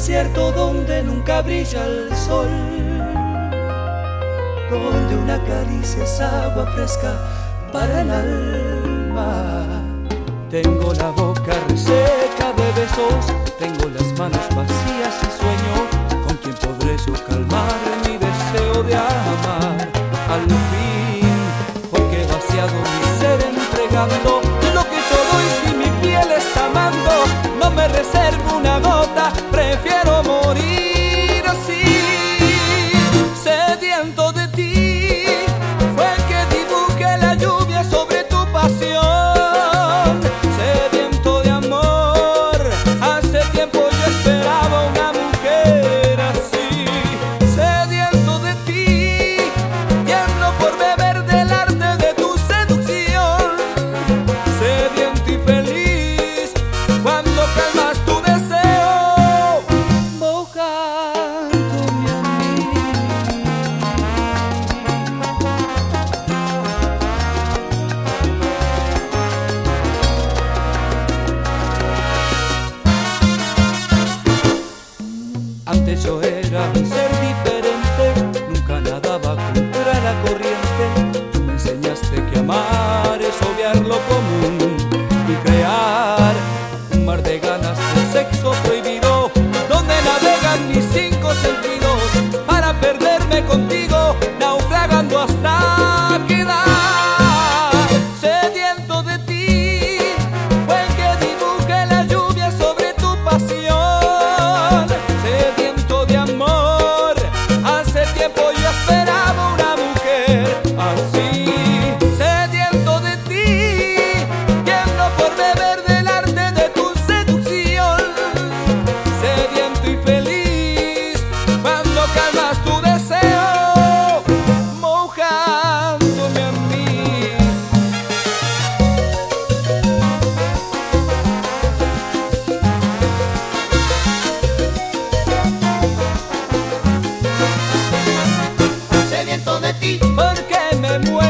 desierto donde nunca brilla el sol, donde una caricia es agua fresca para el alma. Tengo la boca reseca de besos, tengo las manos vacías y sueño con quien podré yo calmar mi deseo de amar. Al fin, porque vaciado mi ser entregando lo que yo doy si mi piel está amando, no me reservo una gota, prefiero eso era un ser diferente, nunca nadaba contra la corriente. Tú me enseñaste que amar es obviar lo común y crear un mar de ganas de sexo prohibido, donde navegan mis cinco sentidos. pueblo.